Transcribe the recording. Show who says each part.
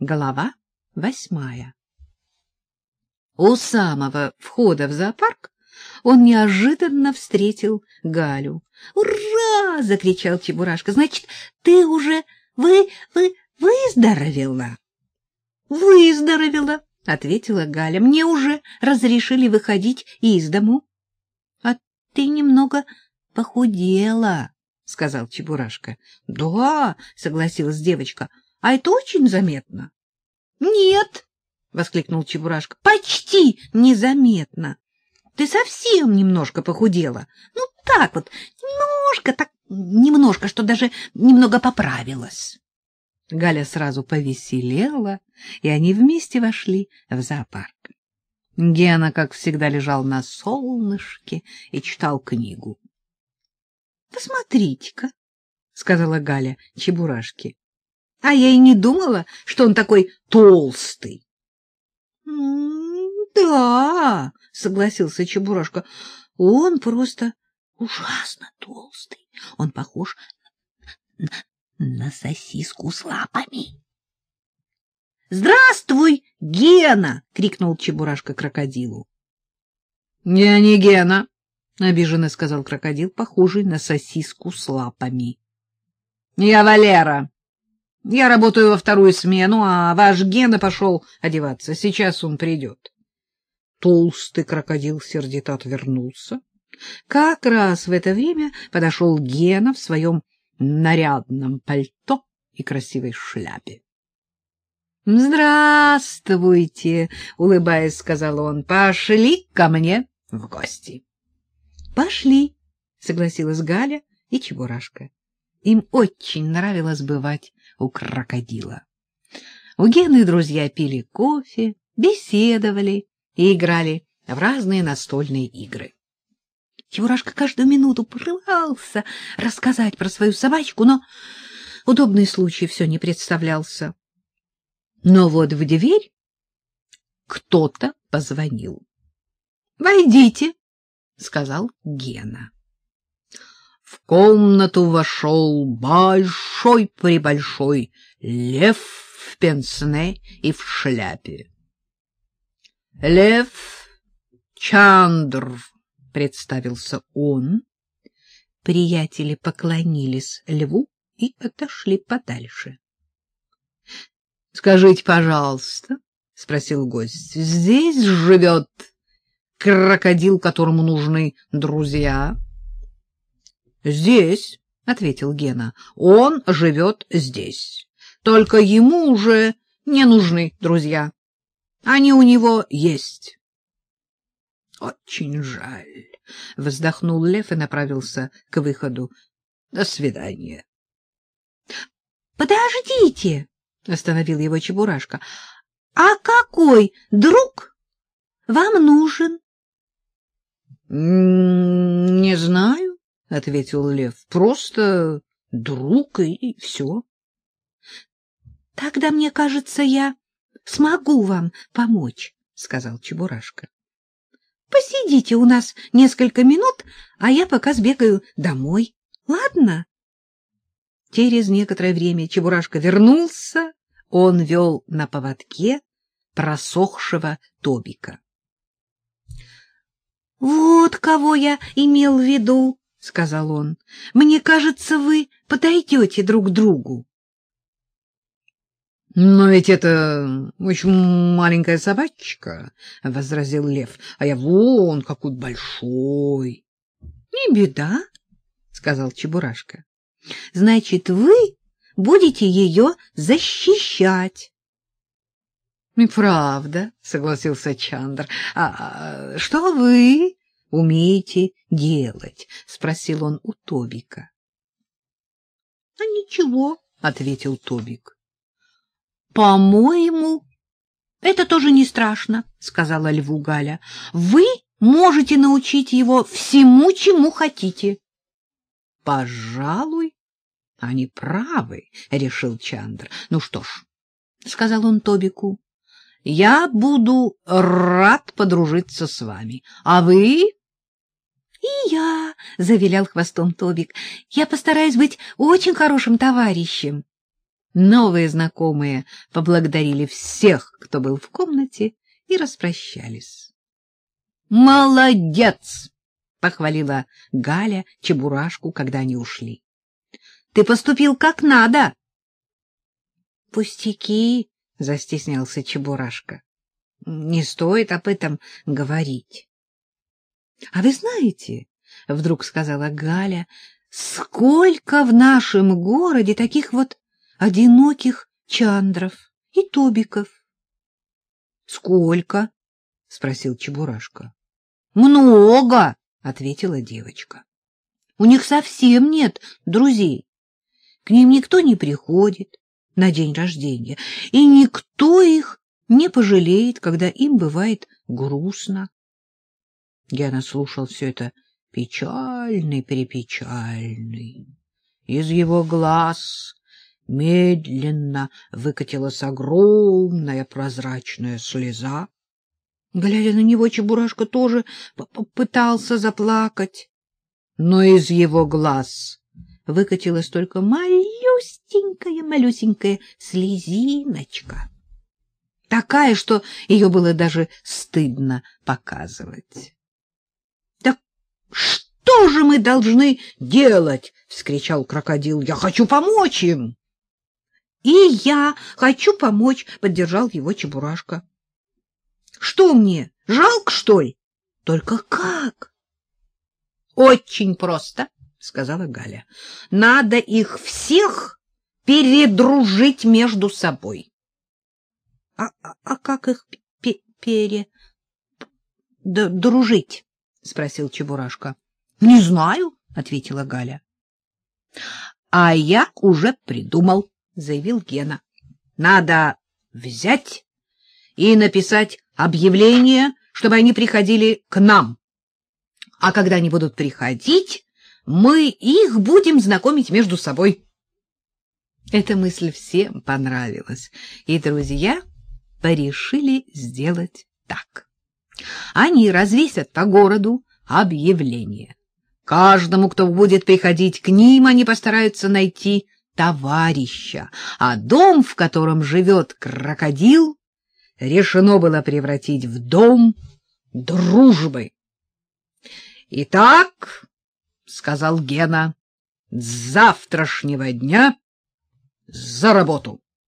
Speaker 1: Глава восьмая У самого входа в зоопарк он неожиданно встретил Галю. «Ура!» — закричал Чебурашка. «Значит, ты уже... Вы... вы... выздоровела?» «Выздоровела!» — ответила Галя. «Мне уже разрешили выходить из дому». «А ты немного похудела», — сказал Чебурашка. «Да», — согласилась девочка. «А это очень заметно». «Нет», — воскликнул Чебурашка. «Почти незаметно. Ты совсем немножко похудела. Ну, так вот, немножко, так немножко, что даже немного поправилась». Галя сразу повеселела, и они вместе вошли в зоопарк. Гена, как всегда, лежал на солнышке и читал книгу. — Посмотрите-ка, — сказала Галя Чебурашке. — А я и не думала, что он такой толстый. — Да, — согласился Чебурашка, — он просто ужасно толстый. Он похож на, на сосиску с лапами. — Здравствуй, Гена! — крикнул Чебурашка крокодилу. — Я не Гена, — обиженно сказал крокодил, похожий на сосиску с лапами. — Я Валера. Я работаю во вторую смену, а ваш Гена пошел одеваться. Сейчас он придет. Толстый крокодил сердито отвернулся. Как раз в это время подошел Гена в своем нарядном пальто и красивой шляпе. — Здравствуйте, — улыбаясь, сказал он, — пошли ко мне в гости. — Пошли, — согласилась Галя и Чебурашка. Им очень нравилось бывать у крокодила. У Гены друзья пили кофе, беседовали и играли в разные настольные игры. Чебурашка каждую минуту порывался рассказать про свою собачку, но удобный случай все не представлялся. Но вот в дверь кто-то позвонил. — Войдите, — сказал Гена. В комнату вошел большой-пребольшой лев в пенсне и в шляпе. — Лев Чандр, — представился он. Приятели поклонились льву и отошли подальше. — Скажите, пожалуйста, — спросил гость, — здесь живет крокодил, которому нужны друзья? Здесь, — ответил Гена, — он живет здесь. Только ему уже не нужны друзья. Они у него есть. — Очень жаль, — вздохнул Лев и направился к выходу. — До свидания. — Подождите, — остановил его Чебурашка. — А какой друг вам нужен? — Не знаю. — ответил Лев. — Просто друг и, все. — Тогда, мне кажется, я смогу вам помочь, — сказал Чебурашка. — Посидите у нас несколько минут, а я пока сбегаю домой. Ладно? Через некоторое время Чебурашка вернулся. Он вел на поводке просохшего Тобика. — Вот кого я имел в виду, — сказал он. — Мне кажется, вы подойдете друг другу. — Но ведь это очень маленькая собачка, — возразил лев, — а я вон какой большой. — Не беда, — сказал Чебурашка. — Значит, вы будете ее защищать. — И правда, — согласился Чандр. А, — А что вы умеете делать? — спросил он у Тобика. — А ничего, — ответил Тобик. — По-моему, это тоже не страшно, — сказала льву Галя. — Вы можете научить его всему, чему хотите. — Пожалуй, они правы, — решил Чандр. — Ну что ж, — сказал он Тобику, — я буду рад подружиться с вами. А вы и я, — завилял хвостом Тобик, — я постараюсь быть очень хорошим товарищем. Новые знакомые поблагодарили всех, кто был в комнате, и распрощались. «Молодец!» — похвалила Галя Чебурашку, когда они ушли. «Ты поступил как надо!» «Пустяки!» — застеснялся Чебурашка. «Не стоит об этом говорить». «А вы знаете, — вдруг сказала Галя, — сколько в нашем городе таких вот одиноких чандров и тобиков. — Сколько? — спросил Чебурашка. — Много, — ответила девочка. — У них совсем нет друзей. К ним никто не приходит на день рождения, и никто их не пожалеет, когда им бывает грустно. Гена слушал все это печальный-перепечальный. Из его глаз медленно выкатилась огромная прозрачная слеза. Глядя на него, Чебурашка тоже попытался заплакать, но из его глаз выкатилась только малюсенькая-малюсенькая слезиночка, такая, что ее было даже стыдно показывать. — Так что же мы должны делать? — вскричал крокодил. — Я хочу помочь им. И я хочу помочь, — поддержал его Чебурашка. — Что мне, жалко, что ли? — Только как? — Очень просто, — сказала Галя. — Надо их всех передружить между собой. А, — А как их пере... дружить? — спросил Чебурашка. — Не знаю, — ответила Галя. — А я уже придумал, — заявил Гена. — Надо взять и написать объявление, чтобы они приходили к нам. А когда они будут приходить, мы их будем знакомить между собой. Эта мысль всем понравилась, и друзья порешили сделать так. Они развесят по городу объявление. Каждому, кто будет приходить к ним, они постараются найти товарища, а дом, в котором живет крокодил, решено было превратить в дом дружбы. — Итак, — сказал Гена, — с завтрашнего дня за работу.